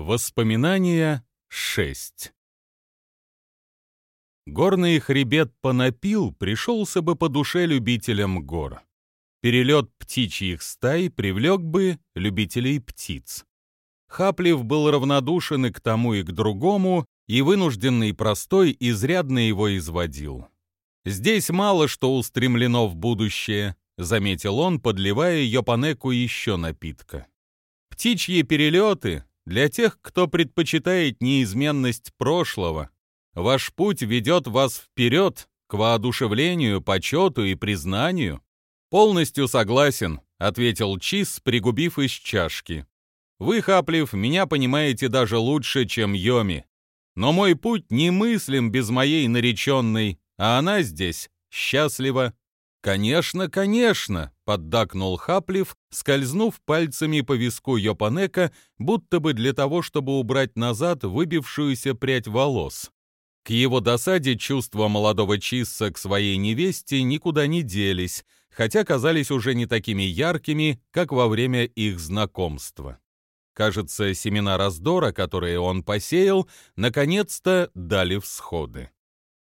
Воспоминания 6 Горный хребет Понапил пришелся бы по душе любителям гор. Перелет птичьих стай привлек бы любителей птиц. Хаплев был равнодушен и к тому, и к другому, и вынужденный простой изрядно его изводил. «Здесь мало что устремлено в будущее», — заметил он, подливая Йопанеку еще напитка. «Птичьи перелеты для тех, кто предпочитает неизменность прошлого. Ваш путь ведет вас вперед к воодушевлению, почету и признанию». «Полностью согласен», — ответил Чиз, пригубив из чашки. «Вы, Хаплев, меня понимаете даже лучше, чем Йоми. Но мой путь немыслим без моей нареченной, а она здесь счастлива. «Конечно, конечно!» — поддакнул Хаплив, скользнув пальцами по виску Йопанека, будто бы для того, чтобы убрать назад выбившуюся прядь волос. К его досаде чувства молодого Чисса к своей невесте никуда не делись, хотя казались уже не такими яркими, как во время их знакомства. Кажется, семена раздора, которые он посеял, наконец-то дали всходы.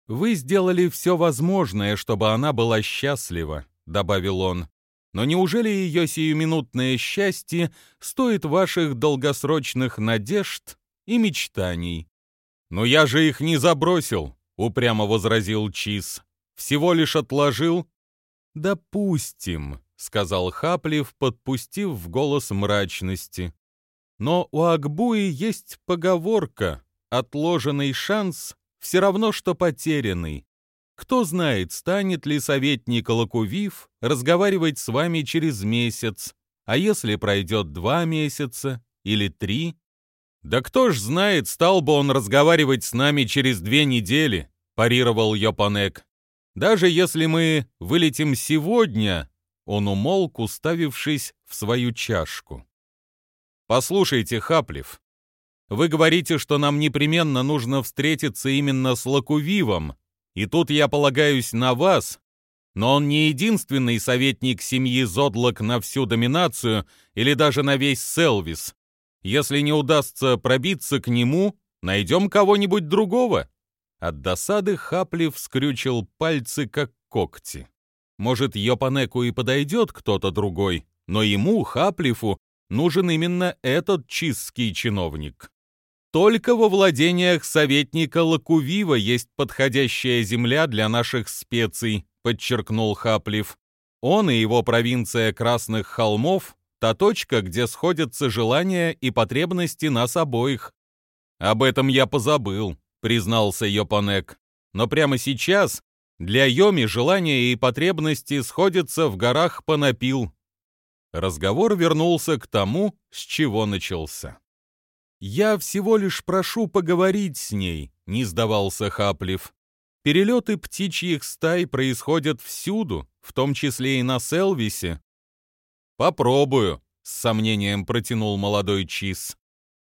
«Вы сделали все возможное, чтобы она была счастлива», — добавил он. «Но неужели ее сиюминутное счастье стоит ваших долгосрочных надежд и мечтаний?» «Но я же их не забросил», — упрямо возразил Чиз. «Всего лишь отложил». «Допустим», — сказал Хаплив, подпустив в голос мрачности. «Но у Акбуи есть поговорка «отложенный шанс все равно, что потерянный. Кто знает, станет ли советник Лакувив разговаривать с вами через месяц, а если пройдет два месяца или три? Да кто ж знает, стал бы он разговаривать с нами через две недели, парировал Йопанек. Даже если мы вылетим сегодня, он умолк, уставившись в свою чашку. Послушайте, Хаплев, вы говорите, что нам непременно нужно встретиться именно с Лакувивом, и тут я полагаюсь на вас, но он не единственный советник семьи Зодлок на всю доминацию или даже на весь Селвис. Если не удастся пробиться к нему, найдем кого-нибудь другого». От досады Хаплив скрючил пальцы, как когти. Может, Йопанеку и подойдет кто-то другой, но ему, Хаплифу, нужен именно этот чистский чиновник. Только во владениях советника Лакувива есть подходящая земля для наших специй, подчеркнул Хаплив. Он и его провинция Красных холмов — та точка, где сходятся желания и потребности нас обоих. Об этом я позабыл, признался Йопанек. Но прямо сейчас для Йоми желания и потребности сходятся в горах Панапил. Разговор вернулся к тому, с чего начался. «Я всего лишь прошу поговорить с ней», — не сдавался Хаплев. «Перелеты птичьих стай происходят всюду, в том числе и на Селвисе». «Попробую», — с сомнением протянул молодой Чиз.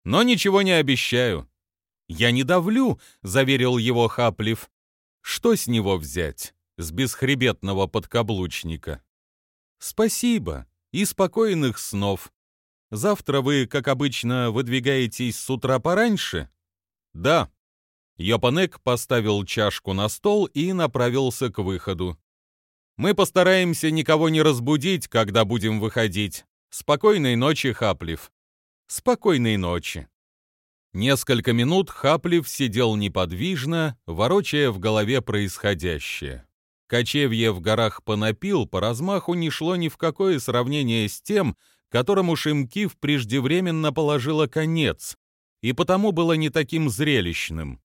«Но ничего не обещаю». «Я не давлю», — заверил его Хаплев. «Что с него взять, с бесхребетного подкаблучника?» «Спасибо и спокойных снов», Завтра вы, как обычно, выдвигаетесь с утра пораньше? Да. Йопанек поставил чашку на стол и направился к выходу. Мы постараемся никого не разбудить, когда будем выходить. Спокойной ночи, Хаплив. Спокойной ночи. Несколько минут Хаплив сидел неподвижно, ворочая в голове происходящее. Кочевье в горах Панапил по размаху не шло ни в какое сравнение с тем, которому Шимкив преждевременно положила конец, и потому было не таким зрелищным.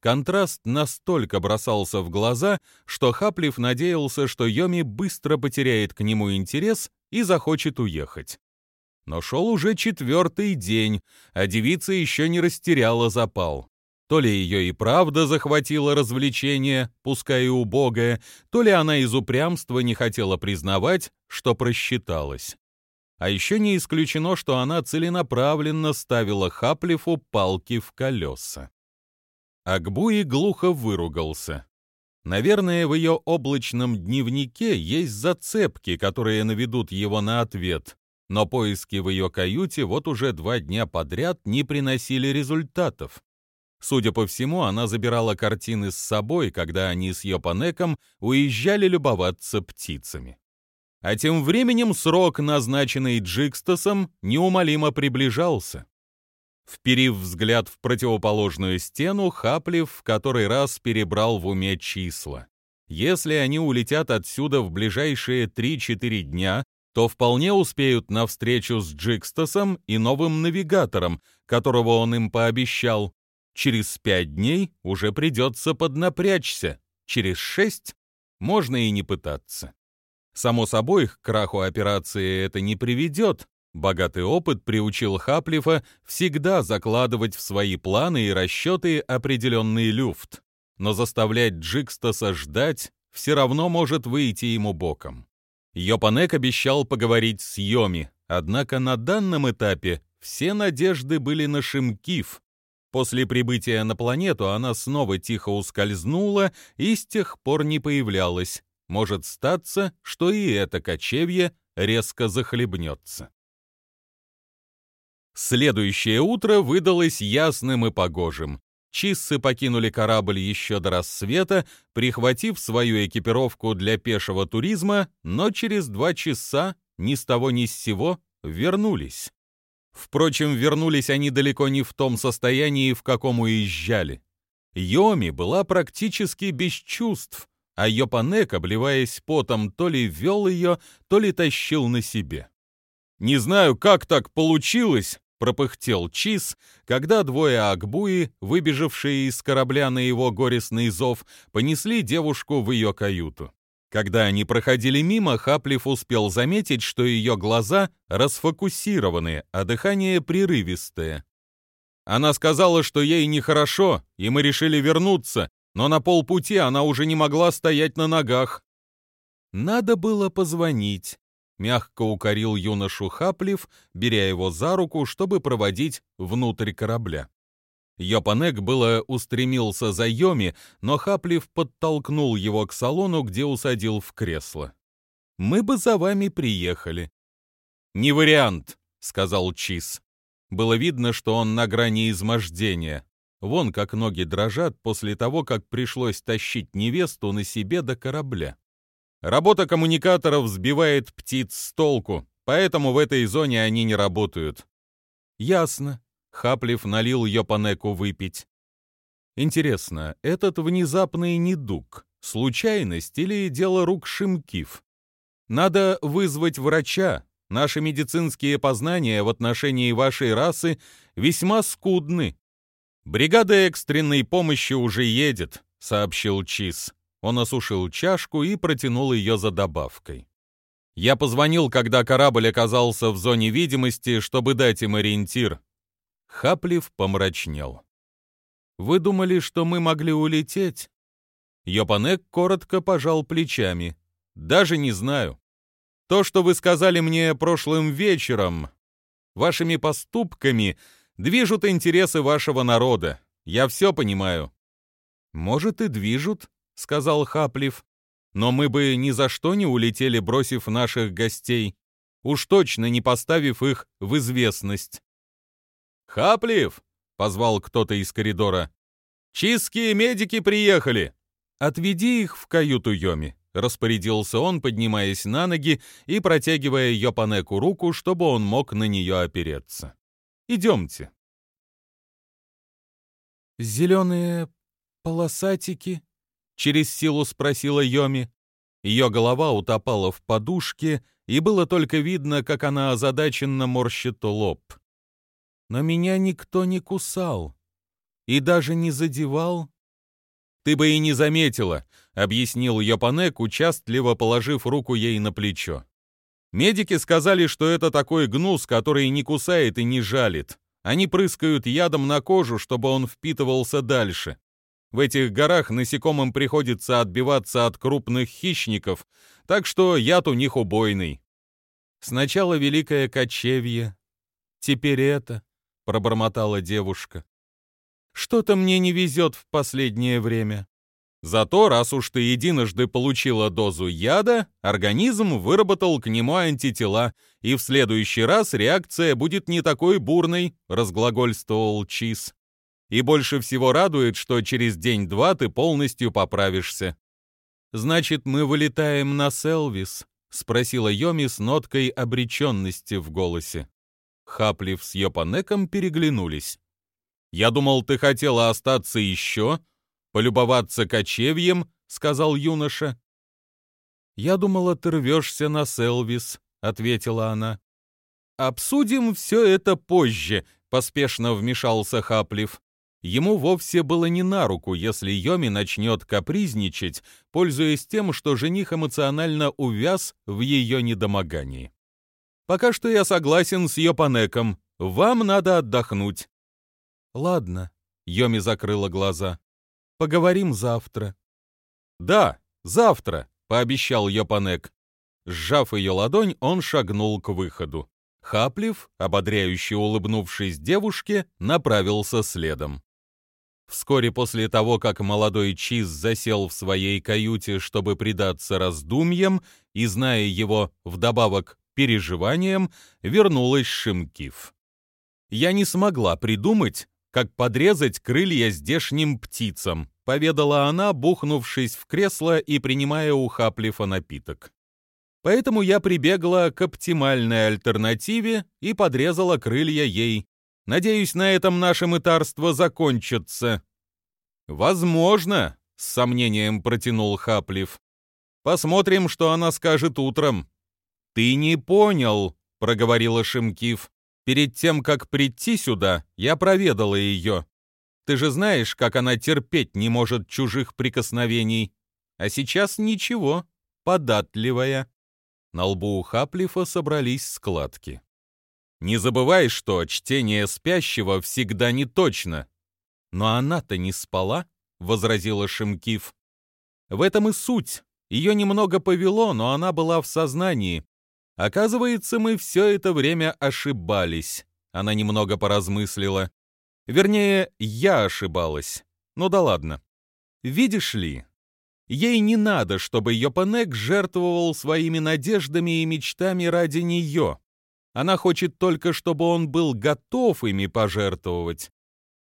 Контраст настолько бросался в глаза, что Хаплив надеялся, что Йоми быстро потеряет к нему интерес и захочет уехать. Но шел уже четвертый день, а девица еще не растеряла запал. То ли ее и правда захватило развлечение, пускай и убогое, то ли она из упрямства не хотела признавать, что просчиталась. А еще не исключено, что она целенаправленно ставила Хаплифу палки в колеса. Акбуи глухо выругался. Наверное, в ее облачном дневнике есть зацепки, которые наведут его на ответ. но поиски в ее каюте вот уже два дня подряд не приносили результатов. Судя по всему, она забирала картины с собой, когда они с Йопанеком уезжали любоваться птицами. А тем временем срок, назначенный Джикстасом, неумолимо приближался. Вперив взгляд в противоположную стену, Хаплев в который раз перебрал в уме числа. Если они улетят отсюда в ближайшие 3-4 дня, то вполне успеют на встречу с Джикстасом и новым навигатором, которого он им пообещал. Через пять дней уже придется поднапрячься, через шесть можно и не пытаться. Само собой, к краху операции это не приведет. Богатый опыт приучил Хаплифа всегда закладывать в свои планы и расчеты определенный люфт. Но заставлять Джикстаса ждать все равно может выйти ему боком. Йопанек обещал поговорить с Йоми, однако на данном этапе все надежды были на Шимкив. После прибытия на планету она снова тихо ускользнула и с тех пор не появлялась. Может статься, что и это кочевье резко захлебнется. Следующее утро выдалось ясным и погожим. Чиссы покинули корабль еще до рассвета, прихватив свою экипировку для пешего туризма, но через два часа ни с того ни с сего вернулись. Впрочем, вернулись они далеко не в том состоянии, в каком уезжали. Йоми была практически без чувств, а Йопанек, обливаясь потом, то ли вел ее, то ли тащил на себе. «Не знаю, как так получилось», пропыхтел Чиз, когда двое Акбуи, выбежавшие из корабля на его горестный зов, понесли девушку в ее каюту. Когда они проходили мимо, Хаплив успел заметить, что ее глаза расфокусированы, а дыхание прерывистое. Она сказала, что ей нехорошо, и мы решили вернуться, но на полпути она уже не могла стоять на ногах. Надо было позвонить мягко укорил юношу Хаплив, беря его за руку, чтобы проводить внутрь корабля. Йопанек было устремился за Йоми, но Хаплив подтолкнул его к салону, где усадил в кресло. «Мы бы за вами приехали». «Не вариант», — сказал Чиз. Было видно, что он на грани измождения. Вон как ноги дрожат после того, как пришлось тащить невесту на себе до корабля. Работа коммуникаторов сбивает птиц с толку, поэтому в этой зоне они не работают. Ясно. Хаплев налил Йопанеку выпить. Интересно, этот внезапный недуг — случайность или дело рук Шимкив? Надо вызвать врача. Наши медицинские познания в отношении вашей расы весьма скудны. Бригада экстренной помощи уже едет, сообщил Чиз. Он осушил чашку и протянул ее за добавкой. Я позвонил, когда корабль оказался в зоне видимости, чтобы дать им ориентир. Хаплив помрачнел. «Вы думали, что мы могли улететь?» Йопанек коротко пожал плечами. «Даже не знаю. То, что вы сказали мне прошлым вечером, вашими поступками движут интересы вашего народа. Я все понимаю». «Может, и движут», — сказал Хаплив. «Но мы бы ни за что не улетели, бросив наших гостей, уж точно не поставив их в известность». «Хаплив!» — позвал кто-то из коридора. «Чистские медики приехали!» «Отведи их в каюту Йоми», — распорядился он, поднимаясь на ноги и протягивая Йопанеку руку, чтобы он мог на нее опереться. «Идемте». «Зеленые полосатики», через силу спросила Йоми. Ее голова утопала в подушке, и было только видно, как она озадаченно морщит лоб. Но меня никто не кусал и даже не задевал. «Ты бы и не заметила», — объяснил Йопанек, участливо положив руку ей на плечо. «Медики сказали, что это такой гнус, который не кусает и не жалит. Они прыскают ядом на кожу, чтобы он впитывался дальше. В этих горах насекомым приходится отбиваться от крупных хищников, так что яд у них убойный. Сначала великое кочевье, теперь это, пробормотала девушка. Что-то мне не везет в последнее время. Зато, раз уж ты единожды получила дозу яда, организм выработал к нему антитела и в следующий раз реакция будет не такой бурной», — разглагольствовал Чиз. «И больше всего радует, что через день-два ты полностью поправишься». «Значит, мы вылетаем на Селвис?» — спросила Йоми с ноткой обреченности в голосе. Хаплив с Йопанеком переглянулись. «Я думал, ты хотела остаться еще, полюбоваться кочевьем», — сказал юноша. «Я думала, ты рвешься на Селвис», — ответила она. «Обсудим все это позже», — поспешно вмешался Хаплив. Ему вовсе было не на руку, если Йоми начнет капризничать, пользуясь тем, что жених эмоционально увяз в ее недомогании. «Пока что я согласен с Йопанеком. Вам надо отдохнуть». «Ладно», — Йоми закрыла глаза. «Поговорим завтра». «Да, завтра», — пообещал Йопанек. Сжав ее ладонь, он шагнул к выходу. Хаплив, ободряюще улыбнувшись девушке, направился следом. Вскоре после того, как молодой Чиз засел в своей каюте, чтобы предаться раздумьям, и, зная его вдобавок переживаниям, вернулась Шимкив. «Я не смогла придумать, как подрезать крылья здешним птицам», поведала она, бухнувшись в кресло и принимая у Хаплифа напиток. Поэтому я прибегла к оптимальной альтернативе и подрезала крылья ей, Надеюсь, на этом наше мытарство закончится». «Возможно», — с сомнением протянул Хаплив. «Посмотрим, что она скажет утром». «Ты не понял», — проговорила Шимкив. «Перед тем, как прийти сюда, я проведала ее. Ты же знаешь, как она терпеть не может чужих прикосновений. А сейчас ничего, податливая». На лбу у Хаплифа собрались складки. Не забывай, что чтение спящего всегда не точно. Но она-то не спала, возразила Шимкив. В этом и суть. Ее немного повело, но она была в сознании. Оказывается, мы все это время ошибались. Она немного поразмыслила. Вернее, я ошибалась. Ну да ладно. Видишь ли, ей не надо, чтобы Йопанек жертвовал своими надеждами и мечтами ради нее. Она хочет только, чтобы он был готов ими пожертвовать.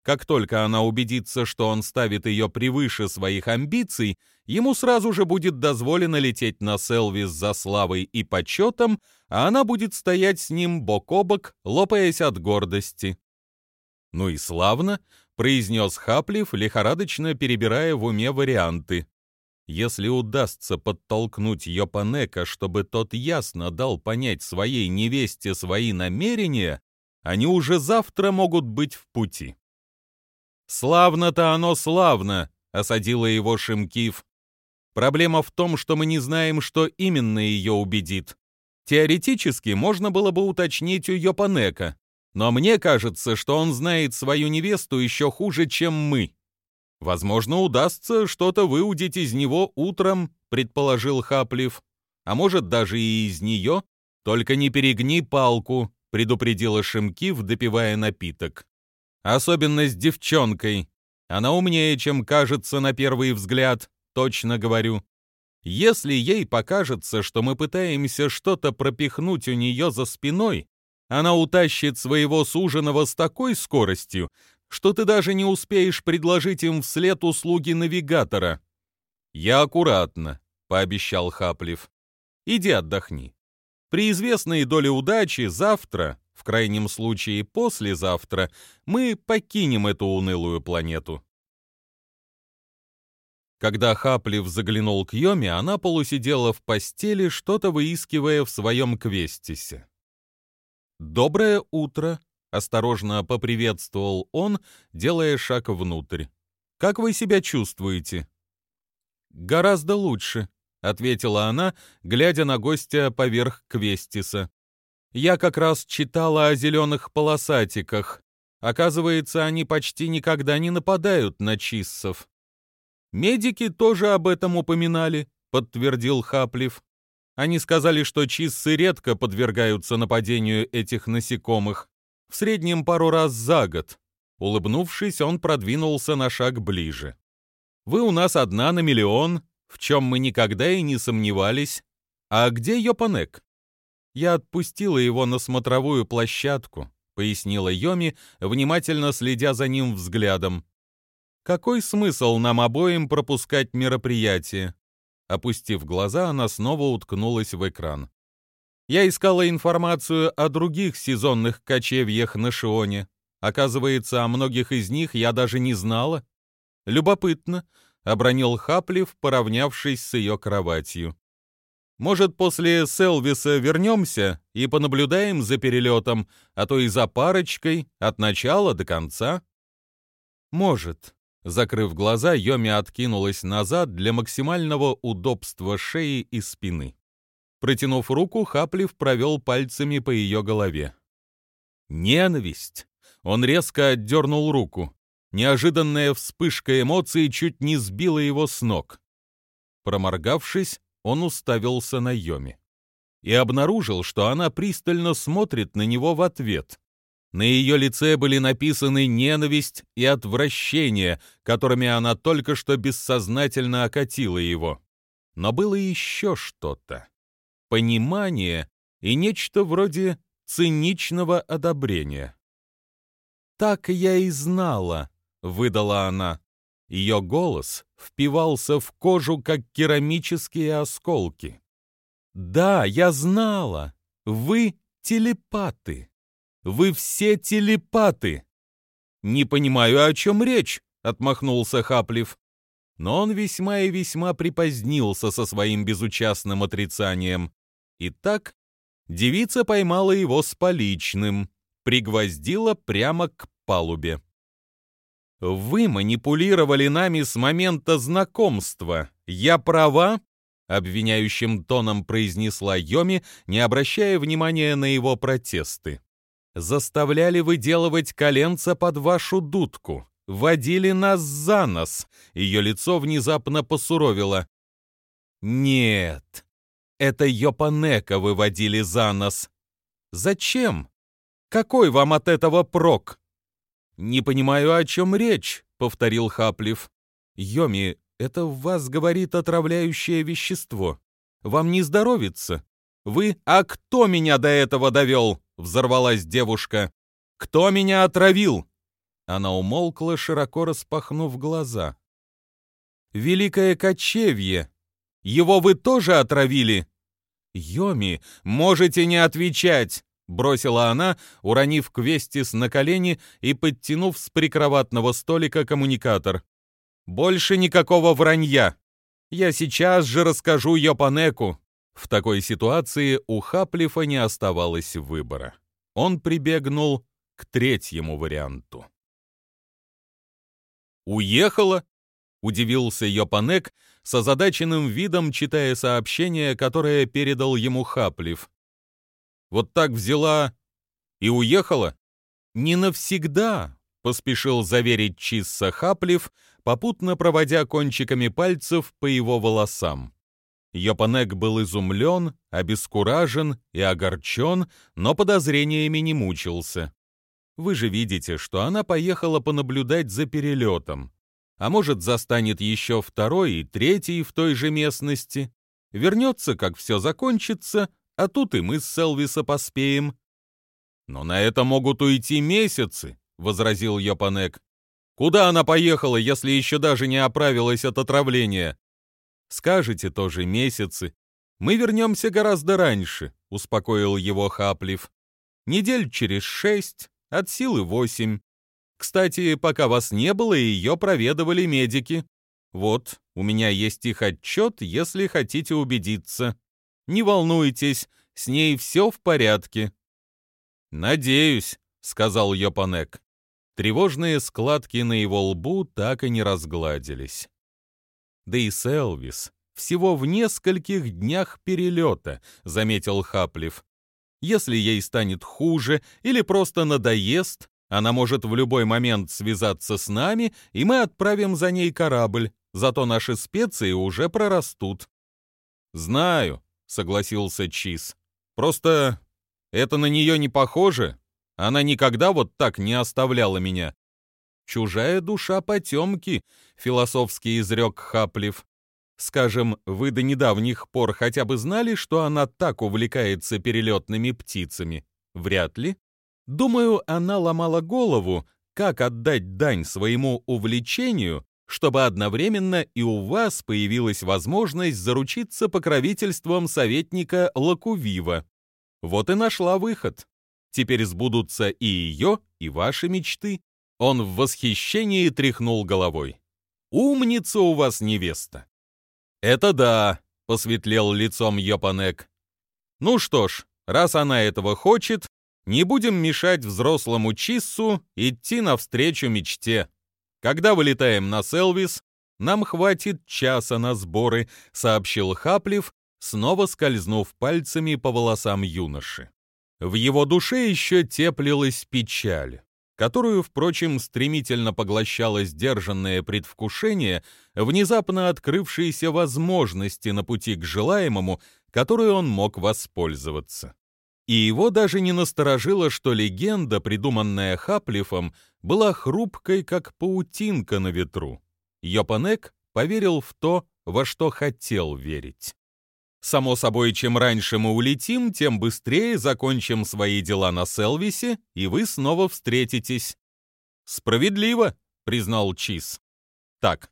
Как только она убедится, что он ставит ее превыше своих амбиций, ему сразу же будет дозволено лететь на Селвис за славой и почетом, а она будет стоять с ним бок о бок, лопаясь от гордости. «Ну и славно», — произнес Хаплив, лихорадочно перебирая в уме варианты. Если удастся подтолкнуть Йопанека, чтобы тот ясно дал понять своей невесте свои намерения, они уже завтра могут быть в пути. «Славно-то оно славно!» — осадила его Шимкив. «Проблема в том, что мы не знаем, что именно ее убедит. Теоретически можно было бы уточнить у Йопанека, но мне кажется, что он знает свою невесту еще хуже, чем мы. Возможно, удастся что-то выудить из него утром, предположил Хаплив. А может, даже и из нее. Только не перегни палку, предупредила Шимкив, допивая напиток. Особенно с девчонкой. Она умнее, чем кажется на первый взгляд, точно говорю. Если ей покажется, что мы пытаемся что-то пропихнуть у нее за спиной, она утащит своего суженого с такой скоростью, что ты даже не успеешь предложить им вслед услуги навигатора. Я аккуратно, пообещал Хаплив. Иди отдохни. При известной доле удачи завтра, в крайнем случае послезавтра, мы покинем эту унылую планету. Когда Хаплив заглянул к Йоме, она полусидела в постели, что-то выискивая в своем квестисе. «Доброе утро», Осторожно поприветствовал он, делая шаг внутрь. «Как вы себя чувствуете?» «Гораздо лучше», — ответила она, глядя на гостя поверх Квестиса. «Я как раз читала о зеленых полосатиках. Оказывается, они почти никогда не нападают на чиссов». «Медики тоже об этом упоминали», — подтвердил Хаплив. Они сказали, что чиссы редко подвергаются нападению этих насекомых в среднем пару раз за год. Улыбнувшись, он продвинулся на шаг ближе. «Вы у нас одна на миллион, в чем мы никогда и не сомневались. А где Йопанек?» Я отпустила его на смотровую площадку, пояснила Йоми, внимательно следя за ним взглядом. Какой смысл нам обоим пропускать мероприятие? Опустив глаза, она снова уткнулась в экран. Я искала информацию о других сезонных кочевьях на Шионе. Оказывается, о многих из них я даже не знала. Любопытно, — обронил Хаплив, поравнявшись с ее кроватью. Может, после Селвиса вернемся и понаблюдаем за перелетом, а то и за парочкой, от начала до конца? Может. Закрыв глаза, Йоми откинулась назад для максимального удобства шеи и спины. Протянув руку, Хаплив провел пальцами по ее голове. Ненависть. Он резко отдернул руку. Неожиданная вспышка эмоций чуть не сбила его с ног. Проморгавшись, он уставился на Йоми и обнаружил, что она пристально смотрит на него в ответ. На ее лице были написаны ненависть и отвращение, которыми она только что бессознательно окатила его. Но было еще что-то понимание и нечто вроде циничного одобрения. «Так я и знала», — выдала она. Ее голос впивался в кожу, как керамические осколки. «Да, я знала. Вы телепаты. Вы все телепаты». «Не понимаю, о чем речь», — отмахнулся Хаплив. Но он весьма и весьма припозднился со своим безучастным отрицанием. Итак, девица поймала его с поличным, пригвоздила прямо к палубе. «Вы манипулировали нами с момента знакомства. Я права?» — обвиняющим тоном произнесла Йоми, не обращая внимания на его протесты. «Заставляли выделывать коленца под вашу дудку, водили нас за нос». Ее лицо внезапно посуровило. «Нет, это Йопанека выводили за нос. Зачем? Какой вам от этого прок? Не понимаю, о чем речь, повторил Хаплив. Йоми, это в вас говорит отравляющее вещество. Вам не здоровится. Вы, а кто меня до этого довел? Взорвалась девушка. Кто меня отравил? Она умолкла, широко распахнув глаза. Великое кочевье, его вы тоже отравили?» «Йоми, можете не отвечать!» — бросила она, уронив Квестис на колени и подтянув с прикроватного столика коммуникатор. «Больше никакого вранья! Я сейчас же расскажу Йопанеку!» В такой ситуации у Хаплифа не оставалось выбора. Он прибегнул к третьему варианту. «Уехала?» — удивился Йопанек, с озадаченным видом читая сообщение, которое передал ему Хаплив. «Вот так взяла и уехала?» «Не навсегда», — поспешил заверить Чисса Хаплив, попутно проводя кончиками пальцев по его волосам. Йопанек был изумлен, обескуражен и огорчен, но подозрениями не мучился. Вы же видите, что она поехала понаблюдать за перелетом а может, застанет еще второй и третий в той же местности. Вернется, как все закончится, а тут и мы с Селвиса поспеем. «Но на это могут уйти месяцы», — возразил Йопанек. «Куда она поехала, если еще даже не оправилась от отравления?» «Скажете тоже месяцы. Мы вернемся гораздо раньше», — успокоил его Хаплив. «Недель через шесть, от силы восемь. Кстати, пока вас не было, ее проведывали медики. Вот, у меня есть их отчет, если хотите убедиться. Не волнуйтесь, с ней все в порядке». «Надеюсь», — сказал Йопанек. Тревожные складки на его лбу так и не разгладились. Да и Селвис всего в нескольких днях перелета, заметил Хаплив. Если ей станет хуже или просто надоест, она может в любой момент связаться с нами, и мы отправим за ней корабль. Зато наши специи уже прорастут. Знаю, согласился Чиз. Просто это на нее не похоже. Она никогда вот так не оставляла меня. Чужая душа потемки, философски изрек Хаплив. Скажем, вы до недавних пор хотя бы знали, что она так увлекается перелетными птицами? Вряд ли. Думаю, она ломала голову, как отдать дань своему увлечению, чтобы одновременно и у вас появилась возможность заручиться покровительством советника Лакувива. Вот и нашла выход. Теперь сбудутся и ее, и ваши мечты. Он в восхищении тряхнул головой. «Умница у вас невеста!» «Это да», — посветлел лицом Йопанек. «Ну что ж, раз она этого хочет, не будем мешать взрослому Чиссу идти навстречу мечте. Когда вылетаем на Селвис, нам хватит часа на сборы», — сообщил Хаплев, снова скользнув пальцами по волосам юноши. В его душе еще теплилась печаль которую, впрочем, стремительно поглощало сдержанное предвкушение внезапно открывшейся возможности на пути к желаемому, которой он мог воспользоваться. И его даже не насторожило, что легенда, придуманная Хаплифом, была хрупкой, как паутинка на ветру. Йопанек поверил в то, во что хотел верить. Само собой, чем раньше мы улетим, тем быстрее закончим свои дела на Селвисе, и вы снова встретитесь. Справедливо, признал Чиз. Так,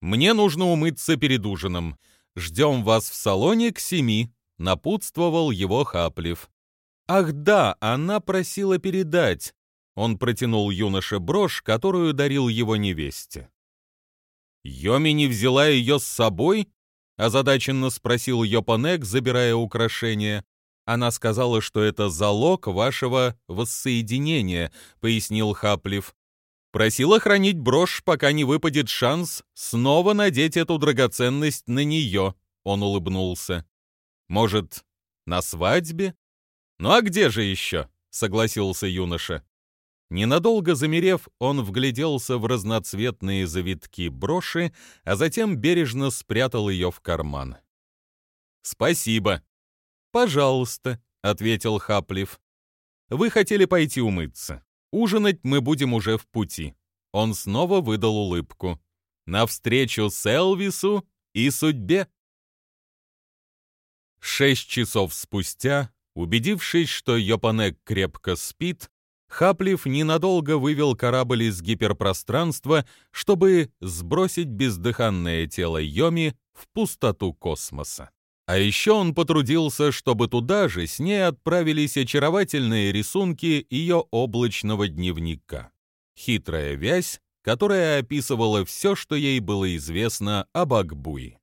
мне нужно умыться перед ужином. Ждем вас в салоне к семи, напутствовал его Хаплев. Ах да, она просила передать. Он протянул юноше брошь, которую дарил его невесте. Йоми не взяла ее с собой? озадаченно спросил Йопанек, забирая украшение. Она сказала, что это залог вашего воссоединения, пояснил Хаплев. Просила хранить брошь, пока не выпадет шанс снова надеть эту драгоценность на нее. Он улыбнулся. Может, на свадьбе? Ну а где же еще? согласился юноша. Ненадолго замерев, он вгляделся в разноцветные завитки броши, а затем бережно спрятал ее в карман. «Спасибо». «Пожалуйста», — ответил Хаплев. «Вы хотели пойти умыться. Ужинать мы будем уже в пути». Он снова выдал улыбку. «Навстречу Селвису и судьбе». Шесть часов спустя, убедившись, что Йопанек крепко спит, Хаплив ненадолго вывел корабль из гиперпространства, чтобы сбросить бездыханное тело Йоми в пустоту космоса. А еще он потрудился, чтобы туда же с ней отправились очаровательные рисунки ее облачного дневника. Хитрая вязь, которая описывала все, что ей было известно об Акбуи.